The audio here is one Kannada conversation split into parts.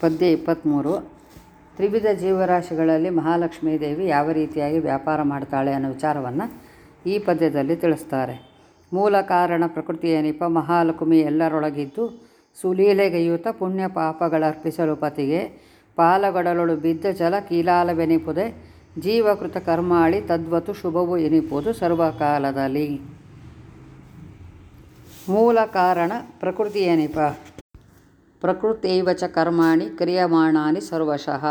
ಪದ್ಯ ಇಪ್ಪತ್ತ್ಮೂರು ತ್ರಿವಿಧ ಜೀವರಾಶಿಗಳಲ್ಲಿ ಮಹಾಲಕ್ಷ್ಮೀ ದೇವಿ ಯಾವ ರೀತಿಯಾಗಿ ವ್ಯಾಪಾರ ಮಾಡ್ತಾಳೆ ಅನ್ನೋ ವಿಚಾರವನ್ನು ಈ ಪದ್ಯದಲ್ಲಿ ತಿಳಿಸ್ತಾರೆ. ಮೂಲ ಕಾರಣ ಪ್ರಕೃತಿಯೇನಿಪ ಮಹಾಲಕ್ಷ್ಮಿ ಎಲ್ಲರೊಳಗಿದ್ದು ಸುಲೀಲೆಗೆಯುತ ಪುಣ್ಯ ಪಾಪಗಳರ್ಪಿಸಲು ಪತಿಗೆ, ಪಾಲಗಡಲೊಳು ಬಿದ್ದ ಜಲ ಕೀಲಾಲವೆನಿಪುದೆ, ಜೀವಕೃತ ಕರ್ಮಾಳಿ ತದ್ವತು ಶುಭವು ಎನಿಪುದು ಸರ್ವಕಾಲದಲ್ಲಿ. ಮೂಲ ಕಾರಣ ಪ್ರಕೃತಿಯೇನಿಪ ಪ್ರಕೃತೈವ ಚ ಕರ್ಮಾಣಿ ಕ್ರಿಯಮಾಣಾನಿ ಸರ್ವಶಃ.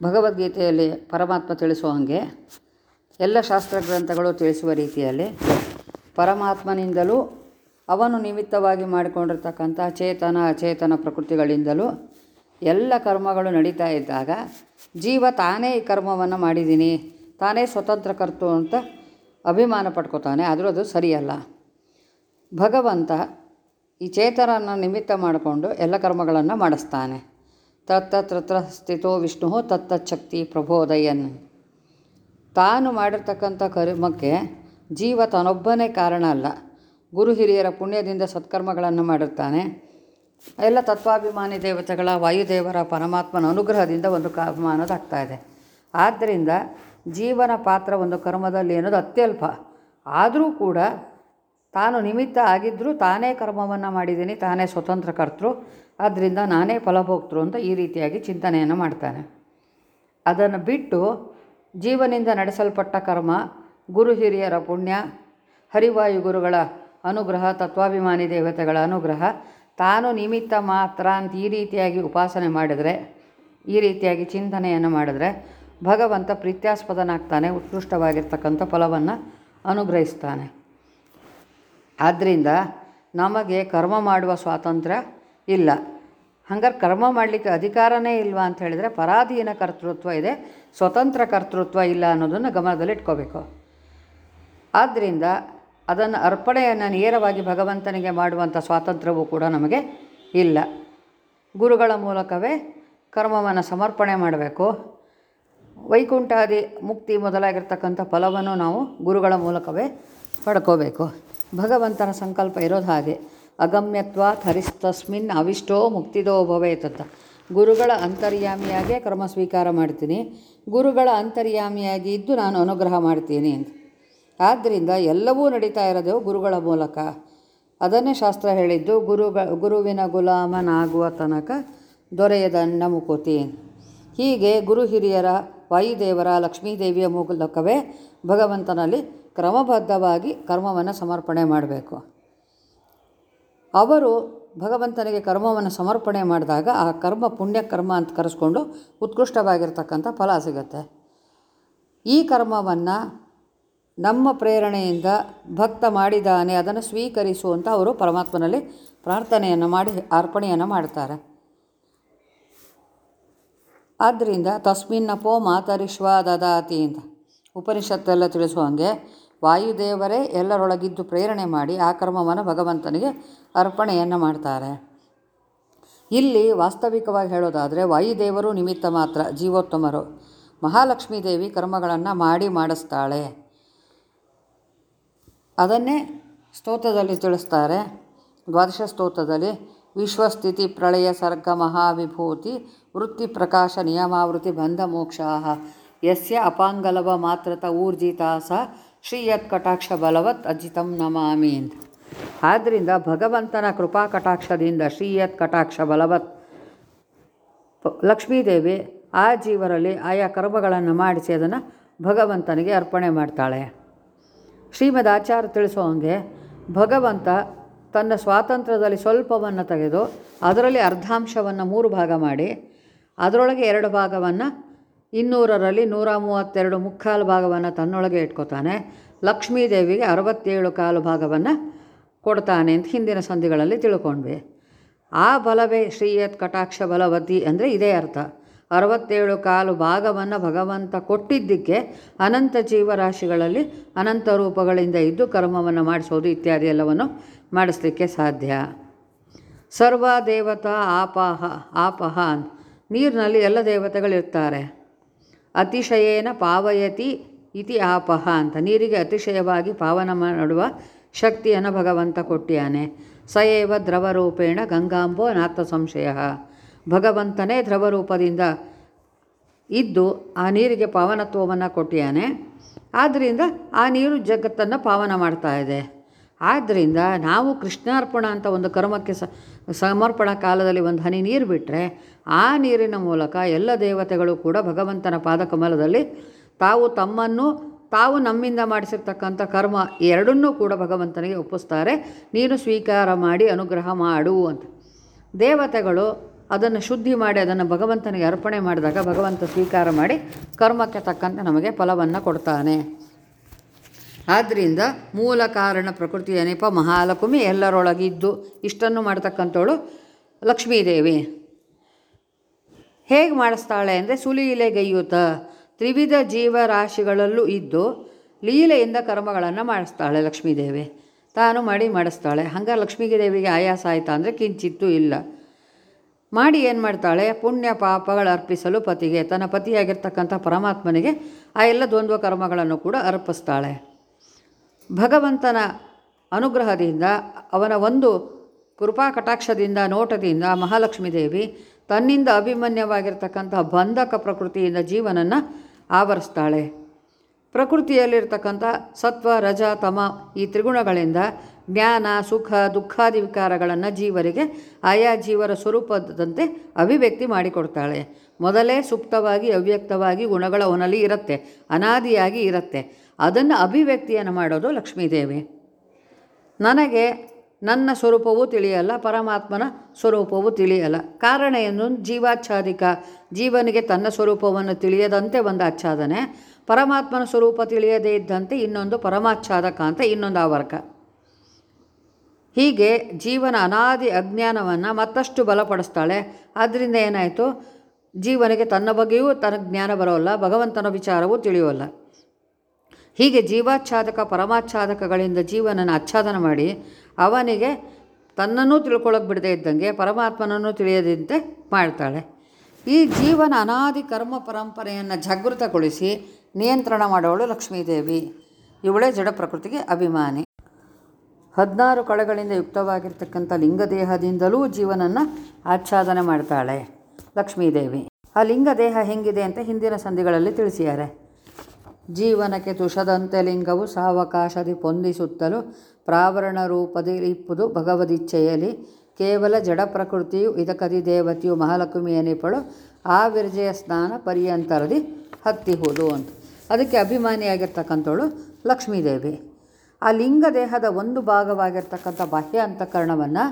ಭಗವದ್ಗೀತೆಯಲ್ಲಿ ಪರಮಾತ್ಮ ತಿಳಿಸುವ ಹಾಗೆ ಎಲ್ಲ ಶಾಸ್ತ್ರ ಗ್ರಂಥಗಳು ತಿಳಿಸುವ ರೀತಿಯಲ್ಲಿ ಪರಮಾತ್ಮನಿಂದಲೂ ಅವನು ನಿಮಿತ್ತವಾಗಿ ಮಾಡಿಕೊಂಡಿರ್ತಕ್ಕಂಥ ಚೇತನ, ಅಚೇತನ ಪ್ರಕೃತಿಗಳಿಂದಲೂ ಎಲ್ಲ ಕರ್ಮಗಳು ನಡೀತಾ ಇದ್ದಾಗ ಜೀವ ತಾನೇ ಈ ಕರ್ಮವನ್ನು ಮಾಡಿದ್ದೀನಿ, ತಾನೇ ಸ್ವತಂತ್ರ ಕರ್ತು ಅಂತ ಅಭಿಮಾನ ಪಡ್ಕೋತಾನೆ, ಆದರೂ ಅದು ಸರಿಯಲ್ಲ. ಭಗವಂತ ಈ ಚೇತನನ್ನು ನಿಮಿತ್ತ ಮಾಡಿಕೊಂಡು ಎಲ್ಲ ಕರ್ಮಗಳನ್ನು ಮಾಡಿಸ್ತಾನೆ. ತತ್ತತ್ರ ಸ್ಥಿತೋ ವಿಷ್ಣು ತತ್ತಚ್ಛಕ್ತಿ ಪ್ರಬೋದಯನ್ ತಾನು ಮಾಡಿರ್ತಕ್ಕಂಥ ಕರ್ಮಕ್ಕೆ ಜೀವ ತಾನೊಬ್ಬನೇ ಕಾರಣ ಅಲ್ಲ. ಗುರು ಹಿರಿಯರ ಪುಣ್ಯದಿಂದ ಸತ್ಕರ್ಮಗಳನ್ನು ಮಾಡಿರ್ತಾನೆ. ಎಲ್ಲ ತತ್ವಾಭಿಮಾನಿ ದೇವತೆಗಳ, ವಾಯುದೇವರ, ಪರಮಾತ್ಮನ ಅನುಗ್ರಹದಿಂದ ಒಂದು ಕಾಮ ಅನ್ನೋದಾಗ್ತಾ ಇದೆ. ಆದ್ದರಿಂದ ಜೀವನ ಪಾತ್ರ ಒಂದು ಕರ್ಮದಲ್ಲಿ ಅನ್ನೋದು ಅತ್ಯಲ್ಪ. ಆದರೂ ಕೂಡ ತಾನು ನಿಮಿತ್ತ ಆಗಿದ್ದರೂ ತಾನೇ ಕರ್ಮವನ್ನು ಮಾಡಿದ್ದೀನಿ, ತಾನೇ ಸ್ವತಂತ್ರ ಕರ್ತೃ ಆದ್ದರಿಂದ ನಾನೇ ಫಲಭೋಗ್ತರು ಅಂತ ಈ ರೀತಿಯಾಗಿ ಚಿಂತನೆಯನ್ನು ಮಾಡ್ತಾನೆ. ಅದನ್ನು ಬಿಟ್ಟು ಜೀವನಿಂದ ನಡೆಸಲ್ಪಟ್ಟ ಕರ್ಮ, ಗುರು ಹಿರಿಯರ ಪುಣ್ಯ, ಹರಿವಾಯು ಗುರುಗಳ ಅನುಗ್ರಹ, ತತ್ವಾಭಿಮಾನಿ ದೇವತೆಗಳ ಅನುಗ್ರಹ, ತಾನು ನಿಮಿತ್ತ ಮಾತ್ರ ಅಂತ ಈ ರೀತಿಯಾಗಿ ಉಪಾಸನೆ ಮಾಡಿದರೆ, ಈ ರೀತಿಯಾಗಿ ಚಿಂತನೆಯನ್ನು ಮಾಡಿದ್ರೆ ಭಗವಂತ ಪ್ರೀತ್ಯಾಸ್ಪದನಾಗ್ತಾನೆ, ಉತ್ಕೃಷ್ಟವಾಗಿರ್ತಕ್ಕಂಥ ಫಲವನ್ನು ಅನುಗ್ರಹಿಸ್ತಾನೆ. ಆದ್ದರಿಂದ ನಮಗೆ ಕರ್ಮ ಮಾಡುವ ಸ್ವಾತಂತ್ರ್ಯ ಇಲ್ಲ. ಹಂಗಾರೆ ಕರ್ಮ ಮಾಡಲಿಕ್ಕೆ ಅಧಿಕಾರನೇ ಇಲ್ವಾ ಅಂತ ಹೇಳಿದರೆ ಪರಾಧೀನ ಕರ್ತೃತ್ವ ಇದೆ, ಸ್ವತಂತ್ರ ಕರ್ತೃತ್ವ ಇಲ್ಲ ಅನ್ನೋದನ್ನು ಗಮನದಲ್ಲಿ ಇಟ್ಕೋಬೇಕು. ಆದ್ದರಿಂದ ಅದನ್ನು ಅರ್ಪಣೆಯನ್ನು ನೇರವಾಗಿ ಭಗವಂತನಿಗೆ ಮಾಡುವಂಥ ಸ್ವಾತಂತ್ರ್ಯವೂ ಕೂಡ ನಮಗೆ ಇಲ್ಲ. ಗುರುಗಳ ಮೂಲಕವೇ ಕರ್ಮವನ್ನು ಸಮರ್ಪಣೆ ಮಾಡಬೇಕು. ವೈಕುಂಠಾದಿ ಮುಕ್ತಿ ಮೊದಲಾಗಿರ್ತಕ್ಕಂಥ ಫಲವನ್ನು ನಾವು ಗುರುಗಳ ಮೂಲಕವೇ ಪಡ್ಕೋಬೇಕು. ಭಗವಂತನ ಸಂಕಲ್ಪ ಇರೋದು ಹಾಗೆ. ಅಗಮ್ಯತ್ವ ಹರಿಸ್ತಸ್ಮಿನ್ ಅವಿಷ್ಟೋ ಮುಕ್ತಿದೋ ಭವೇತಂತ ಗುರುಗಳ ಅಂತರ್ಯಾಮಿಯಾಗೇ ಕ್ರಮ ಸ್ವೀಕಾರ ಮಾಡ್ತೀನಿ. ಗುರುಗಳ ಅಂತರ್ಯಾಮಿಯಾಗಿ ಇದ್ದು ನಾನು ಅನುಗ್ರಹ ಮಾಡ್ತೀನಿ ಅಂತ. ಆದ್ದರಿಂದ ಎಲ್ಲವೂ ನಡೀತಾ ಇರೋದು ಗುರುಗಳ ಮೂಲಕ. ಅದನ್ನೇ ಶಾಸ್ತ್ರ ಹೇಳಿದ್ದು, ಗುರುಗ, ಗುರುವಿನ ಗುಲಾಮನಾಗುವ ತನಕ ದೊರೆಯದನ್ನ ಮುಕೋತಿ ಹೀಗೆ ಗುರು ಹಿರಿಯರ, ವಾಯುದೇವರ, ಲಕ್ಷ್ಮೀದೇವಿಯ ಮೂಲಕವೇ ಭಗವಂತನಲ್ಲಿ ಕ್ರಮಬದ್ಧವಾಗಿ ಕರ್ಮವನ್ನು ಸಮರ್ಪಣೆ ಮಾಡಬೇಕು. ಅವರು ಭಗವಂತನಿಗೆ ಕರ್ಮವನ್ನು ಸಮರ್ಪಣೆ ಮಾಡಿದಾಗ ಆ ಕರ್ಮ ಪುಣ್ಯ ಕರ್ಮ ಅಂತ ಕರೆಸ್ಕೊಂಡು ಉತ್ಕೃಷ್ಟವಾಗಿರ್ತಕ್ಕಂಥ ಫಲ ಸಿಗುತ್ತೆ. ಈ ಕರ್ಮವನ್ನು ನಮ್ಮ ಪ್ರೇರಣೆಯಿಂದ ಭಕ್ತ ಮಾಡಿದಾನೆ ಅದನ್ನು ಸ್ವೀಕರಿಸು ಅಂತ ಅವರು ಪರಮಾತ್ಮನಲ್ಲಿ ಪ್ರಾರ್ಥನೆಯನ್ನು ಮಾಡಿ, ಅರ್ಪಣೆಯನ್ನು ಮಾಡ್ತಾರೆ. ಆದ್ದರಿಂದ ತಸ್ಮಿನ್ನಪೋ ಮಾತರಿಶ್ವ ದದಾತಿ ಅಂತ. ಉಪನಿಷತ್ತೆಲ್ಲ ತಿಳಿಸುವಂಗೆ ವಾಯುದೇವರೇ ಎಲ್ಲರೊಳಗಿದ್ದು ಪ್ರೇರಣೆ ಮಾಡಿ ಆ ಕರ್ಮವನ್ನು ಭಗವಂತನಿಗೆ ಅರ್ಪಣೆಯನ್ನು ಮಾಡ್ತಾರೆ. ಇಲ್ಲಿ ವಾಸ್ತವಿಕವಾಗಿ ಹೇಳೋದಾದರೆ, ವಾಯುದೇವರು ನಿಮಿತ್ತ ಮಾತ್ರ ಜೀವೋತ್ತಮರು. ಮಹಾಲಕ್ಷ್ಮೀ ದೇವಿ ಕರ್ಮಗಳನ್ನು ಮಾಡಿ ಮಾಡಿಸ್ತಾಳೆ. ಅದನ್ನೇ ಸ್ತೋತ್ರದಲ್ಲಿ ತಿಳಿಸ್ತಾರೆ. ದ್ವಾದಶ ಸ್ತೋತ್ರದಲ್ಲಿ, ವಿಶ್ವಸ್ಥಿತಿ ಪ್ರಳಯ ಸರ್ಗ ಮಹಾವಿಭೂತಿ ವೃತ್ತಿ ಪ್ರಕಾಶ ನಿಯಮಾವೃತಿ ಬಂಧ ಮೋಕ್ಷಾ ಯಸ್ಯ ಅಪಾಂಗಲವ ಮಾತ್ರತ ಊರ್ಜಿತಾ ಸ ಶ್ರೀಯತ್ ಕಟಾಕ್ಷ ಬಲವತ್ ಅಜಿತಂ ನಮಾಮಿ ಅಂತ. ಆದ್ದರಿಂದ ಭಗವಂತನ ಕೃಪಾ ಕಟಾಕ್ಷದಿಂದ ಶ್ರೀಯತ್ ಕಟಾಕ್ಷ ಬಲವತ್ ಲಕ್ಷ್ಮೀದೇವಿ ಆ ಜೀವರಲ್ಲಿ ಆಯಾ ಕರ್ಮಗಳನ್ನು ಮಾಡಿಸಿ ಅದನ್ನು ಭಗವಂತನಿಗೆ ಅರ್ಪಣೆ ಮಾಡ್ತಾಳೆ. ಶ್ರೀಮದ್ ಆಚಾರ್ಯ ತಿಳಿಸೋ ಹಂಗೆ ಭಗವಂತ ತನ್ನ ಸ್ವಾತಂತ್ರ್ಯದಲ್ಲಿ ಸ್ವಲ್ಪವನ್ನು ತೆಗೆದು ಅದರಲ್ಲಿ ಅರ್ಧಾಂಶವನ್ನು ಮೂರು ಭಾಗ ಮಾಡಿ ಅದರೊಳಗೆ ಎರಡು ಭಾಗವನ್ನು ಇನ್ನೂರರಲ್ಲಿ ನೂರ ಮೂವತ್ತೆರಡು ಮುಕ್ಕಾಲು ಭಾಗವನ್ನು ತನ್ನೊಳಗೆ ಇಟ್ಕೋತಾನೆ. ಲಕ್ಷ್ಮೀದೇವಿಗೆ ಅರವತ್ತೇಳು ಕಾಲು ಭಾಗವನ್ನು ಕೊಡ್ತಾನೆ ಅಂತ ಹಿಂದಿನ ಸಂಧಿಗಳಲ್ಲಿ ತಿಳ್ಕೊಂಡ್ವಿ. ಆ ಬಲವೇ ಶ್ರೀಯತ್ ಕಟಾಕ್ಷ ಬಲವತಿ ಅಂದರೆ ಇದೇ ಅರ್ಥ. ಅರವತ್ತೇಳು ಕಾಲು ಭಾಗವನ್ನು ಭಗವಂತ ಕೊಟ್ಟಿದ್ದಕ್ಕೆ ಅನಂತ ಜೀವರಾಶಿಗಳಲ್ಲಿ ಅನಂತ ರೂಪಗಳಿಂದ ಇದ್ದು ಕರ್ಮವನ್ನು ಮಾಡಿಸೋದು ಇತ್ಯಾದಿ ಎಲ್ಲವನ್ನು ಮಾಡಿಸ್ಲಿಕ್ಕೆ ಸಾಧ್ಯ. ಸರ್ವ ದೇವತಾ ಆಪಾಹ, ಆಪಹ ನೀರಿನಲ್ಲಿ ಎಲ್ಲ ದೇವತೆಗಳಿರ್ತಾರೆ. ಅತಿಶಯೇನ ಪಾವಯತಿ ಇತಿ ಆಪಹ ಅಂತ. ನೀರಿಗೆ ಅತಿಶಯವಾಗಿ ಪಾವನ ಮಾಡುವ ಶಕ್ತಿಯನ್ನು ಭಗವಂತ ಕೊಟ್ಟಿಯಾನೆ. ಸಯೇವ ದ್ರವರೂಪೇಣ ಗಂಗಾಂಬೋ ನಾಥ ಸಂಶಯ. ಭಗವಂತನೇ ದ್ರವರೂಪದಿಂದ ಇದ್ದು ಆ ನೀರಿಗೆ ಪಾವನತ್ವವನ್ನು ಕೊಟ್ಟಿಯಾನೆ. ಆದ್ದರಿಂದ ಆ ನೀರು ಜಗತ್ತನ್ನು ಪಾವನ ಮಾಡ್ತಾ ಇದೆ. ಆದ್ದರಿಂದ ನಾವು ಕೃಷ್ಣಾರ್ಪಣ ಅಂತ ಒಂದು ಕರ್ಮಕ್ಕೆ ಸ ಸಮರ್ಪಣಾ ಕಾಲದಲ್ಲಿ ಒಂದು ಹನಿ ನೀರು ಬಿಟ್ಟರೆ ಆ ನೀರಿನ ಮೂಲಕ ಎಲ್ಲ ದೇವತೆಗಳು ಕೂಡ ಭಗವಂತನ ಪಾದಕಮಲದಲ್ಲಿ ತಾವು ತಮ್ಮನ್ನು, ತಾವು ನಮ್ಮಿಂದ ಮಾಡಿಸಿರ್ತಕ್ಕಂಥ ಕರ್ಮ ಎರಡನ್ನೂ ಕೂಡ ಭಗವಂತನಿಗೆ ಒಪ್ಪಿಸ್ತಾರೆ. ನೀನು ಸ್ವೀಕಾರ ಮಾಡಿ, ಅನುಗ್ರಹ ಮಾಡು ಅಂತ. ದೇವತೆಗಳು ಅದನ್ನು ಶುದ್ಧಿ ಮಾಡಿ, ಅದನ್ನು ಭಗವಂತನಿಗೆ ಅರ್ಪಣೆ ಮಾಡಿದಾಗ ಭಗವಂತ ಸ್ವೀಕಾರ ಮಾಡಿ ಕರ್ಮಕ್ಕೆ ತಕ್ಕಂತೆ ನಮಗೆ ಫಲವನ್ನು ಕೊಡ್ತಾನೆ. ಆದ್ದರಿಂದ ಮೂಲ ಕಾರಣ ಪ್ರಕೃತಿಯ ನೆಪ ಮಹಾಲಕ್ಷ್ಮಿ ಎಲ್ಲರೊಳಗಿದ್ದು ಇಷ್ಟನ್ನು ಮಾಡ್ತಕ್ಕಂಥವಳು ಲಕ್ಷ್ಮೀದೇವಿ. ಹೇಗೆ ಮಾಡಿಸ್ತಾಳೆ ಅಂದರೆ ಸುಲೀಲೆಗೈಯುತ ತ್ರಿವಿಧ ಜೀವರಾಶಿಗಳಲ್ಲೂ ಇದ್ದು ಲೀಲೆಯಿಂದ ಕರ್ಮಗಳನ್ನು ಮಾಡಿಸ್ತಾಳೆ ಲಕ್ಷ್ಮೀದೇವಿ. ತಾನು ಮಾಡಿ ಮಾಡಿಸ್ತಾಳೆ. ಹಂಗೆ ಲಕ್ಷ್ಮೀ ದೇವಿಗೆ ಆಯಾಸ ಆಯಿತಾ ಅಂದರೆ ಕಿಂಚಿತ್ತೂ ಇಲ್ಲ. ಮಾಡಿ ಏನು ಮಾಡ್ತಾಳೆ? ಪುಣ್ಯ ಪಾಪಗಳು ಅರ್ಪಿಸಲು ಪತಿಗೆ. ತನ್ನ ಪತಿಯಾಗಿರ್ತಕ್ಕಂಥ ಪರಮಾತ್ಮನಿಗೆ ಆ ಎಲ್ಲ ದ್ವಂದ್ವ ಕರ್ಮಗಳನ್ನು ಕೂಡ ಅರ್ಪಿಸ್ತಾಳೆ. ಭಗವಂತನ ಅನುಗ್ರಹದಿಂದ, ಅವನ ಒಂದು ಕೃಪಾ ಕಟಾಕ್ಷದಿಂದ, ನೋಟದಿಂದ ಮಹಾಲಕ್ಷ್ಮೀ ದೇವಿ ತನ್ನಿಂದ ಅಭಿಮನ್ಯವಾಗಿರ್ತಕ್ಕಂಥ ಬಂಧಕ ಪ್ರಕೃತಿಯಿಂದ ಜೀವನನ್ನು ಆವರಿಸ್ತಾಳೆ. ಪ್ರಕೃತಿಯಲ್ಲಿರ್ತಕ್ಕಂಥ ಸತ್ವ, ರಜ, ತಮ ಈ ತ್ರಿಗುಣಗಳಿಂದ ಜ್ಞಾನ, ಸುಖ ದುಃಖಾದಿ ವಿಕಾರಗಳನ್ನು ಜೀವರಿಗೆ ಆಯಾ ಜೀವರ ಸ್ವರೂಪದಂತೆ ಅಭಿವ್ಯಕ್ತಿ ಮಾಡಿಕೊಡ್ತಾಳೆ. ಮೊದಲೇ ಸುಪ್ತವಾಗಿ, ಅವ್ಯಕ್ತವಾಗಿ ಗುಣಗಳ ಒನಲಿ ಇರುತ್ತೆ, ಅನಾದಿಯಾಗಿ ಇರುತ್ತೆ. ಅದನ್ನು ಅಭಿವ್ಯಕ್ತಿಯನ್ನು ಮಾಡೋದು ಲಕ್ಷ್ಮೀದೇವಿ. ನನಗೆ ನನ್ನ ಸ್ವರೂಪವೂ ತಿಳಿಯಲ್ಲ, ಪರಮಾತ್ಮನ ಸ್ವರೂಪವೂ ತಿಳಿಯಲ್ಲ. ಕಾರಣ ಏನು? ಜೀವಾಚ್ಛಾದಿಕ. ಜೀವನಿಗೆ ತನ್ನ ಸ್ವರೂಪವನ್ನು ತಿಳಿಯದಂತೆ ಒಂದು ಆಚ್ಛಾದನೆ, ಪರಮಾತ್ಮನ ಸ್ವರೂಪ ತಿಳಿಯದೇ ಇದ್ದಂತೆ ಇನ್ನೊಂದು ಪರಮಾಚ್ಛಾದಕ ಅಂತ ಇನ್ನೊಂದು ಆವರ್ಕ ಹೀಗೆ ಜೀವನ ಅನಾದಿ ಅಜ್ಞಾನವನ್ನು ಮತ್ತಷ್ಟು ಬಲಪಡಿಸ್ತಾಳೆ. ಆದ್ದರಿಂದ ಏನಾಯಿತು? ಜೀವನಿಗೆ ತನ್ನ ಬಗ್ಗೆಯೂ ತನ್ನ ಜ್ಞಾನ ಬರೋಲ್ಲ, ಭಗವಂತನ ವಿಚಾರವೂ ತಿಳಿಯೋಲ್ಲ. ಹೀಗೆ ಜೀವಾಚ್ಛಾದಕ, ಪರಮಾಚ್ಛಾದಕಗಳಿಂದ ಜೀವನನ ಆಚ್ಛಾದನ ಮಾಡಿ ಅವನಿಗೆ ತನ್ನನ್ನೂ ತಿಳ್ಕೊಳ್ಳೋಕೆ ಬಿಡದೇ ಇದ್ದಂಗೆ, ಪರಮಾತ್ಮನನ್ನು ತಿಳಿಯದಂತೆ ಮಾಡ್ತಾಳೆ. ಈ ಜೀವನ ಅನಾದಿ ಕರ್ಮ ಪರಂಪರೆಯನ್ನು ಜಾಗೃತಗೊಳಿಸಿ ನಿಯಂತ್ರಣ ಮಾಡೋಳು ಲಕ್ಷ್ಮೀದೇವಿ. ಇವಳೇ ಜಡ ಪ್ರಕೃತಿಗೆ ಅಭಿಮಾನಿ. ಹದಿನಾರು ಕಳೆಗಳಿಂದ ಯುಕ್ತವಾಗಿರ್ತಕ್ಕಂಥ ಲಿಂಗದೇಹದಿಂದಲೂ ಜೀವನನ್ನು ಆಚ್ಛಾದನೆ ಮಾಡ್ತಾಳೆ ಲಕ್ಷ್ಮೀದೇವಿ. ಆ ಲಿಂಗದೇಹ ಹೆಂಗಿದೆ ಅಂತ ಹಿಂದಿನ ಸಂಧಿಗಳಲ್ಲಿ ತಿಳಿಸಿದ್ದಾರೆ. ಜೀವನಕ್ಕೆ ತುಷದಂತೆ ಲಿಂಗವು ಸಾವಕಾಶದಿ ಪೊಂದಿಸುತ್ತಲೂ ಪ್ರಾವರಣ ರೂಪದಿ ಇಪ್ಪುದು ಭಗವದಿಚ್ಛೆಯಲ್ಲಿ. ಕೇವಲ ಜಡ ಪ್ರಕೃತಿಯು, ಇದಕದಿ ದೇವತೆಯು ಮಹಾಲಕ್ಷ್ಮಿಯ ನಿಪಳು ಆ ವಿರ್ಜೆಯ ಸ್ನಾನ ಪರ್ಯಂತರದಿ ಹತ್ತಿಹುದು ಅಂತ. ಅದಕ್ಕೆ ಅಭಿಮಾನಿಯಾಗಿರ್ತಕ್ಕಂಥವಳು ಲಕ್ಷ್ಮೀದೇವಿ. ಆ ಲಿಂಗ ದೇಹದ ಒಂದು ಭಾಗವಾಗಿರ್ತಕ್ಕಂಥ ಬಾಹ್ಯ ಅಂತಃಕರಣವನ್ನು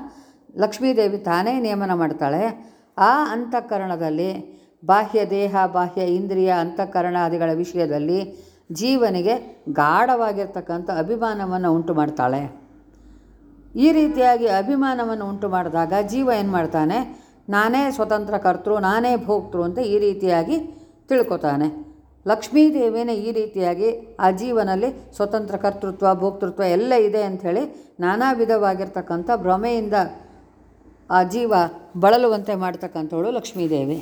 ಲಕ್ಷ್ಮೀದೇವಿ ತಾನೇ ನಿಯಮನ ಮಾಡ್ತಾಳೆ. ಆ ಅಂತಃಕರಣದಲ್ಲಿ ಬಾಹ್ಯ ದೇಹ, ಬಾಹ್ಯ ಇಂದ್ರಿಯ, ಅಂತಃಕರಣಾದಿಗಳ ವಿಷಯದಲ್ಲಿ ಜೀವನಿಗೆ ಗಾಢವಾಗಿರ್ತಕ್ಕಂಥ ಅಭಿಮಾನವನ್ನು ಉಂಟು ಮಾಡ್ತಾಳೆ. ಈ ರೀತಿಯಾಗಿ ಅಭಿಮಾನವನ್ನು ಉಂಟು ಮಾಡಿದಾಗ ಜೀವ ಏನು ಮಾಡ್ತಾನೆ? ನಾನೇ ಸ್ವತಂತ್ರ ಕರ್ತೃ, ನಾನೇ ಭೋಕ್ತೃ ಅಂತ ಈ ರೀತಿಯಾಗಿ ತಿಳ್ಕೊತಾನೆ. ಲಕ್ಷ್ಮೀದೇವಿನೇ ಈ ರೀತಿಯಾಗಿ ಆ ಜೀವನಲ್ಲಿ ಸ್ವತಂತ್ರ ಕರ್ತೃತ್ವ, ಭೋಕ್ತೃತ್ವ ಎಲ್ಲ ಇದೆ ಅಂಥೇಳಿ ನಾನಾ ವಿಧವಾಗಿರ್ತಕ್ಕಂಥ ಭ್ರಮೆಯಿಂದ ಆ ಜೀವ ಬಳಲುವಂತೆ ಮಾಡ್ತಕ್ಕಂಥವಳು ಲಕ್ಷ್ಮೀದೇವಿ.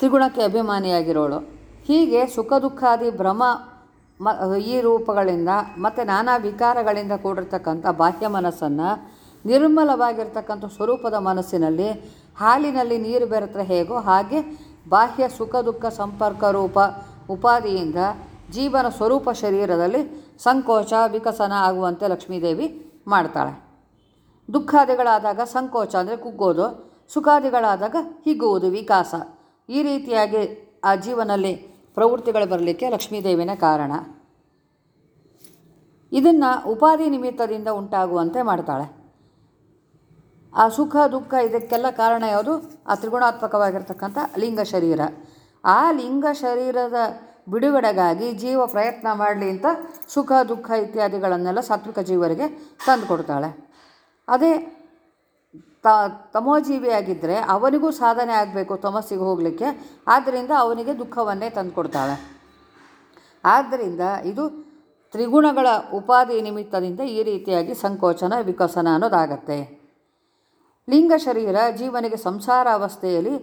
ತ್ರಿಗುಣಕ್ಕೆ ಅಭಿಮಾನಿಯಾಗಿರೋಳು. ಹೀಗೆ ಸುಖ ದುಃಖಾದಿ ಭ್ರಮ, ಮ, ಈ ರೂಪಗಳಿಂದ ಮತ್ತು ನಾನಾ ವಿಕಾರಗಳಿಂದ ಕೂಡಿರ್ತಕ್ಕಂಥ ಬಾಹ್ಯ ಮನಸ್ಸನ್ನು ನಿರ್ಮಲವಾಗಿರ್ತಕ್ಕಂಥ ಸ್ವರೂಪದ ಮನಸ್ಸಿನಲ್ಲಿ ಹಾಲಿನಲ್ಲಿ ನೀರು ಬೆರೆತರೆ ಹೇಗೋ ಹಾಗೆ ಬಾಹ್ಯ ಸುಖ ದುಃಖ ಸಂಪರ್ಕ ರೂಪ ಉಪಾಧಿಯಿಂದ ಜೀವನ ಸ್ವರೂಪ ಶರೀರದಲ್ಲಿ ಸಂಕೋಚ, ವಿಕಸನ ಆಗುವಂತೆ ಲಕ್ಷ್ಮೀದೇವಿ ಮಾಡ್ತಾಳೆ. ದುಃಖಾದಿಗಳಾದಾಗ ಸಂಕೋಚ ಅಂದರೆ ಕುಗ್ಗೋದು, ಸುಖಾದಿಗಳಾದಾಗ ಹಿಗ್ಗುವುದು, ವಿಕಾಸ. ಈ ರೀತಿಯಾಗಿ ಆ ಜೀವನಲ್ಲಿ ಪ್ರವೃತ್ತಿಗಳು ಬರಲಿಕ್ಕೆ ಲಕ್ಷ್ಮೀದೇವಿನೇ ಕಾರಣ. ಇದನ್ನು ಉಪಾಧಿ ನಿಮಿತ್ತದಿಂದ ಉಂಟಾಗುವಂತೆ ಮಾಡ್ತಾಳೆ. ಆ ಸುಖ, ದುಃಖ ಇದಕ್ಕೆಲ್ಲ ಕಾರಣ ಯಾವುದು? ಆ ತ್ರಿಗುಣಾತ್ಮಕವಾಗಿರ್ತಕ್ಕಂಥ ಲಿಂಗ ಶರೀರ. ಆ ಲಿಂಗ ಶರೀರದ ಬಿಡುಗಡೆಗಾಗಿ ಜೀವ ಪ್ರಯತ್ನ ಮಾಡಲಿ ಅಂತ ಸುಖ, ದುಃಖ ಇತ್ಯಾದಿಗಳನ್ನೆಲ್ಲ ಸಾತ್ವಿಕ ಜೀವರಿಗೆ ತಂದುಕೊಡ್ತಾಳೆ ಅದೇ ತ ತಮೋಜೀವಿಯಾಗಿದ್ದರೆ ಅವನಿಗೂ ಸಾಧನೆ ಆಗಬೇಕು ತಮಸ್ಸಿಗೆ ಹೋಗಲಿಕ್ಕೆ. ಆದ್ದರಿಂದ ಅವನಿಗೆ ದುಃಖವನ್ನೇ ತಂದುಕೊಡ್ತಾಳೆ. ಆದ್ದರಿಂದ ಇದು ತ್ರಿಗುಣಗಳ ಉಪಾಧಿ ನಿಮಿತ್ತದಿಂದ ಈ ರೀತಿಯಾಗಿ ಸಂಕೋಚನ, ವಿಕಸನ ಅನ್ನೋದಾಗತ್ತೆ. ಲಿಂಗ ಶರೀರ ಜೀವನಿಗೆ ಸಂಸಾರ ಅವಸ್ಥೆಯಲ್ಲಿ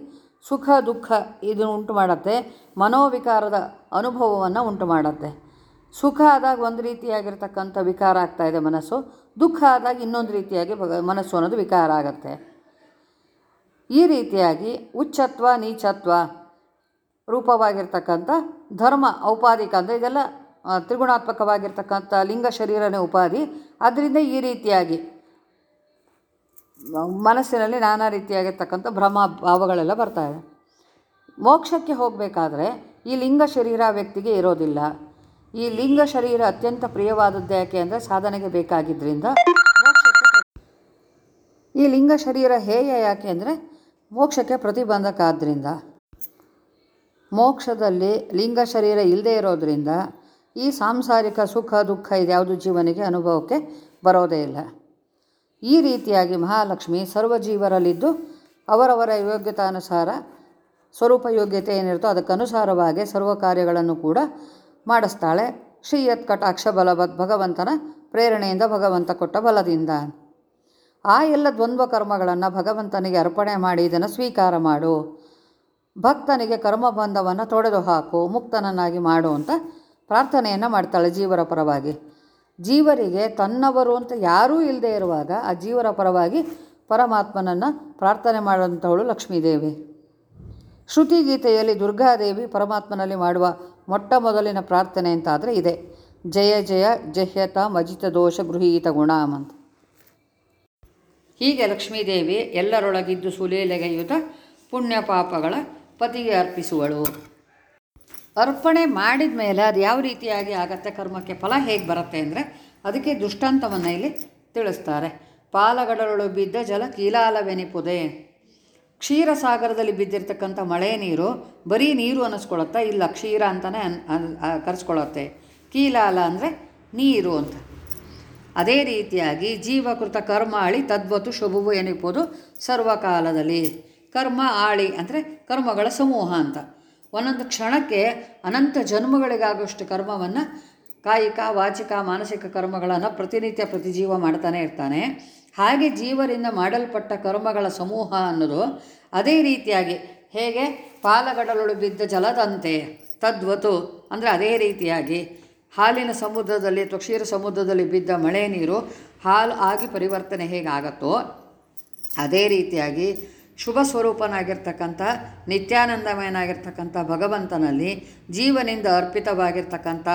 ಸುಖ, ದುಃಖ ಇದು ಉಂಟು ಮಾಡತ್ತೆ ಮನೋವಿಕಾರದ ಅನುಭವವನ್ನು ಉಂಟು ಮಾಡುತ್ತೆ ಸುಖ ಆದಾಗ ಒಂದು ರೀತಿಯಾಗಿರ್ತಕ್ಕಂಥ ವಿಕಾರ ಆಗ್ತಾ ಇದೆ ಮನಸ್ಸು, ದುಃಖ ಆದಾಗ ಇನ್ನೊಂದು ರೀತಿಯಾಗಿ ಮನಸ್ಸು ಅನ್ನೋದು ವಿಕಾರ ಆಗುತ್ತೆ. ಈ ರೀತಿಯಾಗಿ ಉಚ್ಚತ್ವ, ನೀಚತ್ವ ರೂಪವಾಗಿರ್ತಕ್ಕಂಥ ಧರ್ಮ ಔಪಾದಿಕ ಅಂದರೆ ಇದೆಲ್ಲ ತ್ರಿಗುಣಾತ್ಮಕವಾಗಿರ್ತಕ್ಕಂಥ ಲಿಂಗ ಶರೀರನೇ ಉಪಾಧಿ. ಅದರಿಂದ ಈ ರೀತಿಯಾಗಿ ಮನಸ್ಸಿನಲ್ಲಿ ನಾನಾ ರೀತಿಯಾಗಿರ್ತಕ್ಕಂಥ ಭ್ರಮ ಭಾವಗಳೆಲ್ಲ ಬರ್ತಾ ಇದೆ. ಮೋಕ್ಷಕ್ಕೆ ಹೋಗಬೇಕಾದ್ರೆ ಈ ಲಿಂಗ ಶರೀರ ವ್ಯಕ್ತಿಗೆ ಇರೋದಿಲ್ಲ. ಈ ಲಿಂಗ ಶರೀರ ಅತ್ಯಂತ ಪ್ರಿಯವಾದದ್ದು ಯಾಕೆ ಅಂದರೆ ಸಾಧನೆಗೆ ಬೇಕಾಗಿದ್ದರಿಂದ ಈ ಲಿಂಗ ಶರೀರ ಹೇಯ ಯಾಕೆ ಅಂದರೆ ಮೋಕ್ಷಕ್ಕೆ ಪ್ರತಿಬಂಧಕ ಆದ್ದರಿಂದ ಮೋಕ್ಷದಲ್ಲಿ ಲಿಂಗ ಶರೀರ ಇಲ್ಲದೆ ಇರೋದರಿಂದ ಈ ಸಾಂಸಾರಿಕ ಸುಖ ದುಃಖ ಇದ್ಯಾವುದು ಜೀವನಿಗೆ ಅನುಭವಕ್ಕೆ ಬರೋದೇ ಇಲ್ಲ. ಈ ರೀತಿಯಾಗಿ ಮಹಾಲಕ್ಷ್ಮಿ ಸರ್ವ ಜೀವರಲ್ಲಿದ್ದು ಅವರವರ ಯೋಗ್ಯತಾನುಸಾರ ಸ್ವರೂಪ ಯೋಗ್ಯತೆ ಏನಿರುತ್ತೋ ಅದಕ್ಕನುಸಾರವಾಗಿ ಸರ್ವ ಕಾರ್ಯಗಳನ್ನು ಕೂಡ ಮಾಡಿಸ್ತಾಳೆ. ಶ್ರೀಯತ್ ಕಟಾಕ್ಷ ಬಲವತ್ ಭಗವಂತನ ಪ್ರೇರಣೆಯಿಂದ ಭಗವಂತ ಕೊಟ್ಟ ಬಲದಿಂದ. ಆ ಎಲ್ಲ ದ್ವಂದ್ವ ಕರ್ಮಗಳನ್ನು ಭಗವಂತನಿಗೆ ಅರ್ಪಣೆ ಮಾಡಿ ಇದನ್ನು ಸ್ವೀಕಾರ ಮಾಡು. ಭಕ್ತನಿಗೆ ಕರ್ಮಬಂಧವನ್ನು ತೊಡೆದು ಹಾಕು, ಮುಕ್ತನನ್ನಾಗಿ ಮಾಡು ಅಂತ ಪ್ರಾರ್ಥನೆಯನ್ನು ಮಾಡ್ತಾಳೆ ಜೀವರ ಪರವಾಗಿ. ಜೀವರಿಗೆ ತನ್ನವರು ಅಂತ ಯಾರೂ ಇಲ್ಲದೆ ಇರುವಾಗ ಆ ಜೀವರ ಪರವಾಗಿ ಪರಮಾತ್ಮನನ್ನು ಪ್ರಾರ್ಥನೆ ಮಾಡುವಂಥವಳು ಲಕ್ಷ್ಮೀದೇವಿ. ಶ್ರುತಿಗೀತೆಯಲ್ಲಿ ದುರ್ಗಾದೇವಿ ಪರಮಾತ್ಮನಲ್ಲಿ ಮಾಡುವ ಮೊಟ್ಟ ಮೊದಲಿನ ಪ್ರಾರ್ಥನೆ ಅಂತಾದರೆ ಇದೆ. ಜಯ ಜಯ, ಜಹ್ಯತ, ಮಜಿತ, ದೋಷ, ಗೃಹೀತ, ಗುಣ ಅಂತ. ಹೀಗೆ ಲಕ್ಷ್ಮೀದೇವಿ ಎಲ್ಲರೊಳಗಿದ್ದು ಸುಲೀಲೆಗೆಯುತ ಪುಣ್ಯ ಪಾಪಗಳ ಪತಿಗೆ ಅರ್ಪಿಸುವಳು. ಅರ್ಪಣೆ ಮಾಡಿದ ಮೇಲೆ ಅದು ಯಾವ ರೀತಿಯಾಗಿ ಆಗತ್ತೆ, ಕರ್ಮಕ್ಕೆ ಫಲ ಹೇಗೆ ಬರುತ್ತೆ ಅಂದರೆ ಅದಕ್ಕೆ ದುಷ್ಟಾಂತವನ್ನು ಇಲ್ಲಿ ತಿಳಿಸ್ತಾರೆ. ಪಾಲಗಡರೊಳು ಬಿದ್ದ ಜಲ ಕೀಲಾಲವೆನಿಪುದೆ. ಕ್ಷೀರಸಾಗರದಲ್ಲಿ ಬಿದ್ದಿರ್ತಕ್ಕಂಥ ಮಳೆ ನೀರು, ಬರೀ ನೀರು ಅನ್ನಿಸ್ಕೊಳತ್ತಾ ಇಲ್ಲ, ಕ್ಷೀರ ಅಂತಲೇ ಅನ್ ಕರೆಸ್ಕೊಳತ್ತೆ ಕೀಲಾಲ ಅಂದರೆ ನೀರು ಅಂತ. ಅದೇ ರೀತಿಯಾಗಿ ಜೀವಕೃತ ಕರ್ಮ ಆಳಿ ತದ್ವತ್ತು ಶುಭವು ಎನಿಪೋದು ಸರ್ವಕಾಲದಲ್ಲಿ. ಕರ್ಮ ಆಳಿ ಅಂದರೆ ಕರ್ಮಗಳ ಸಮೂಹ ಅಂತ. ಒಂದೊಂದು ಕ್ಷಣಕ್ಕೆ ಅನಂತ ಜನ್ಮಗಳಿಗಾಗುವಷ್ಟು ಕರ್ಮವನ್ನು ಕಾಯಿಕ, ವಾಚಿಕ, ಮಾನಸಿಕ ಕರ್ಮಗಳನ್ನು ಪ್ರತಿನಿತ್ಯ ಪ್ರತಿಜೀವ ಮಾಡ್ತಾನೆ ಇರ್ತಾನೆ. ಹಾಗೆ ಜೀವರಿಂದ ಮಾಡಲ್ಪಟ್ಟ ಕರ್ಮಗಳ ಸಮೂಹ ಅನ್ನೋದು ಅದೇ ರೀತಿಯಾಗಿ ಹೇಗೆ ಪಾಲಗಡಲೊಳು ಬಿದ್ದ ಜಲದಂತೆ ತದ್ವತು ಅಂದರೆ ಅದೇ ರೀತಿಯಾಗಿ ಹಾಲಿನ ಸಮುದ್ರದಲ್ಲಿ ಅಥವಾ ಕ್ಷೀರ ಸಮುದ್ರದಲ್ಲಿ ಬಿದ್ದ ಮಳೆ ನೀರು ಹಾಲು ಆಗಿ ಪರಿವರ್ತನೆ ಹೇಗಾಗತ್ತೋ ಅದೇ ರೀತಿಯಾಗಿ ಶುಭ ಸ್ವರೂಪನಾಗಿರ್ತಕ್ಕಂಥ ನಿತ್ಯಾನಂದಮಯನಾಗಿರ್ತಕ್ಕಂಥ ಭಗವಂತನಲ್ಲಿ ಜೀವನಿಂದ ಅರ್ಪಿತವಾಗಿರ್ತಕ್ಕಂಥ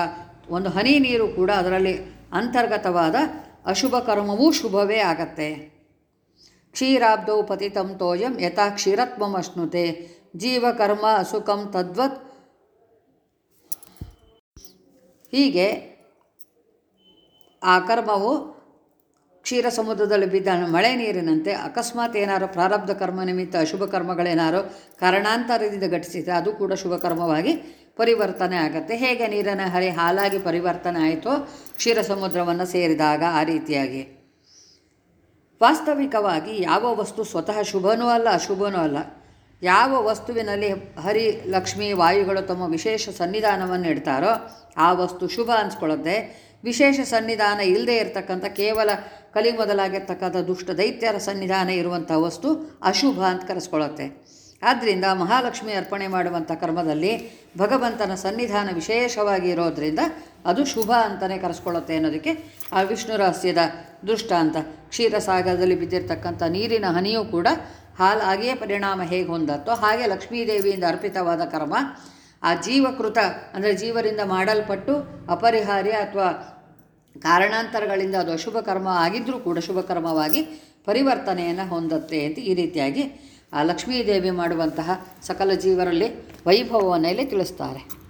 ಒಂದು ಹನಿ ನೀರು ಕೂಡ ಅದರಲ್ಲಿ ಅಂತರ್ಗತವಾದ ಅಶುಭ ಕರ್ಮವೂ ಶುಭವೇ ಆಗತ್ತೆ. ಕ್ಷೀರಾಬ್ದೌ ಪತಿತಂ ತೋಯಂ ಯಥಾ ಕ್ಷೀರತ್ವಮಶ್ನುತೆ ಜೀವಕರ್ಮ ಅಸುಖಂ ತದ್ವತ್. ಹೀಗೆ ಆ ಕರ್ಮವು ಕ್ಷೀರ ಸಮುದ್ರದಲ್ಲಿ ಬಿದ್ದ ಮಳೆ ನೀರಿನಂತೆ ಅಕಸ್ಮಾತ್ ಏನಾರು ಪ್ರಾರಬ್ಧ ಕರ್ಮ ನಿಮಿತ್ತ ಅಶುಭ ಕರ್ಮಗಳೇನಾರು ಕಾರಣಾಂತರದಿಂದ ಘಟಿಸಿದರೆ ಅದು ಕೂಡ ಶುಭ ಕರ್ಮವಾಗಿ ಪರಿವರ್ತನೆ ಆಗುತ್ತೆ. ಹೇಗೆ ನೀರಿನ ಹರಿ, ಹಾಲಾಗಿ ಪರಿವರ್ತನೆ ಆಯಿತು ಕ್ಷೀರ ಸಮುದ್ರವನ್ನು ಸೇರಿದಾಗ ಆ ರೀತಿಯಾಗಿ. ವಾಸ್ತವಿಕವಾಗಿ ಯಾವ ವಸ್ತು ಸ್ವತಃ ಶುಭನೂ ಅಲ್ಲ, ಅಶುಭನೂ ಅಲ್ಲ. ಯಾವ ವಸ್ತುವಿನಲ್ಲಿ ಹರಿ, ಲಕ್ಷ್ಮಿ, ವಾಯುಗಳು ತಮ್ಮ ವಿಶೇಷ ಸನ್ನಿಧಾನವನ್ನು ಇಡ್ತಾರೋ ಆ ವಸ್ತು ಶುಭ ಅನ್ಸ್ಕೊಳ್ಳುತ್ತೆ. ವಿಶೇಷ ಸನ್ನಿಧಾನ ಇಲ್ಲದೆ ಇರತಕ್ಕಂಥ ಕೇವಲ ಕಲಿ ಮೊದಲಾಗಿರ್ತಕ್ಕಂಥ ದುಷ್ಟ ದೈತ್ಯರ ಸನ್ನಿಧಾನ ಇರುವಂಥ ವಸ್ತು ಅಶುಭ ಅಂತ ಕರೆಸ್ಕೊಳ್ಳುತ್ತೆ. ಆದ್ದರಿಂದ ಮಹಾಲಕ್ಷ್ಮಿ ಅರ್ಪಣೆ ಮಾಡುವಂಥ ಕರ್ಮದಲ್ಲಿ ಭಗವಂತನ ಸನ್ನಿಧಾನ ವಿಶೇಷವಾಗಿ ಇರೋದರಿಂದ ಅದು ಶುಭ ಅಂತಲೇ ಕರೆಸ್ಕೊಳ್ಳುತ್ತೆ ಅನ್ನೋದಕ್ಕೆ ಆ ವಿಷ್ಣು ರಹಸ್ಯದ ದೃಷ್ಟಾಂತ ಕ್ಷೀರಸಾಗರದಲ್ಲಿ ಬಿದ್ದಿರತಕ್ಕಂಥ ನೀರಿನ ಹನಿಯೂ ಕೂಡ ಹಾಲಾಗಿಯೇ ಪರಿಣಾಮ ಹೇಗೆ ಹೊಂದತ್ತೋ ಹಾಗೆ ಲಕ್ಷ್ಮೀದೇವಿಯಿಂದ ಅರ್ಪಿತವಾದ ಕರ್ಮ. ಆ ಜೀವಕೃತ ಅಂದರೆ ಜೀವರಿಂದ ಮಾಡಲ್ಪಟ್ಟು ಅಪರಿಹಾರ್ಯ ಅಥವಾ ಕಾರಣಾಂತರಗಳಿಂದ ಅದು ಅಶುಭ ಕರ್ಮ ಆಗಿದ್ದರೂ ಕೂಡ ಶುಭ ಕರ್ಮವಾಗಿ ಪರಿವರ್ತನೆಯನ್ನು ಹೊಂದತ್ತೆ ಅಂತ ಈ ರೀತಿಯಾಗಿ ಆ ಲಕ್ಷ್ಮೀದೇವಿ ಮಾಡುವಂತಹ ಸಕಲ ಜೀವರಲ್ಲಿ ವೈಭವವನ್ನು ಇಲ್ಲಿ ತಿಳಿಸ್ತಾರೆ.